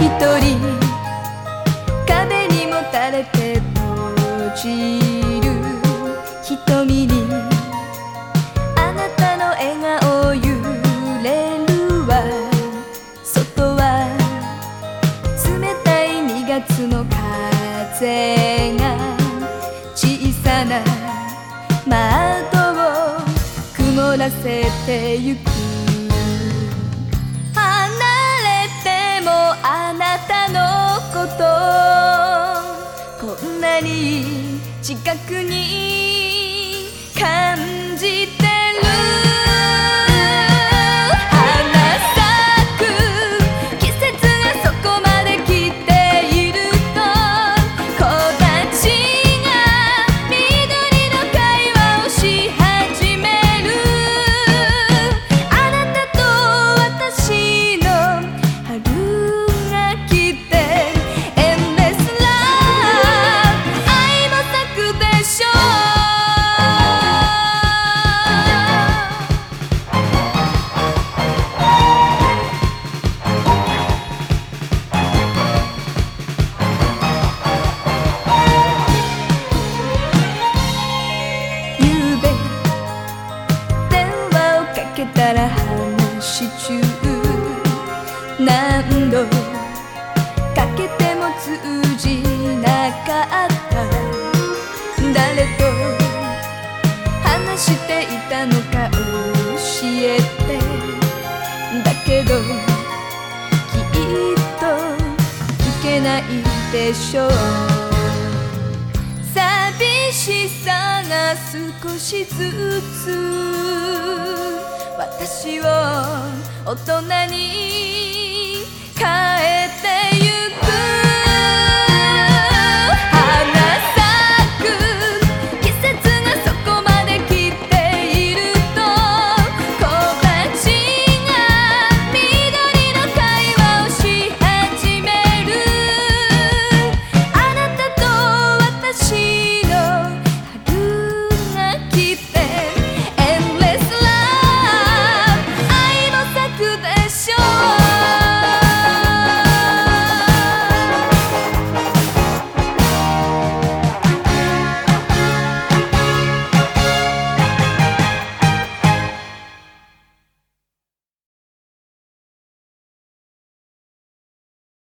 一人壁にもたれて閉じる瞳にあなたの笑顔揺れるわ外は冷たい2月の風が小さな窓を曇らせてゆくたのこと。こんなに近くに感じ話中何度かけても通じなかった誰と話していたのか教えてだけどきっといけないでしょう寂しさが少しずつ私を大人に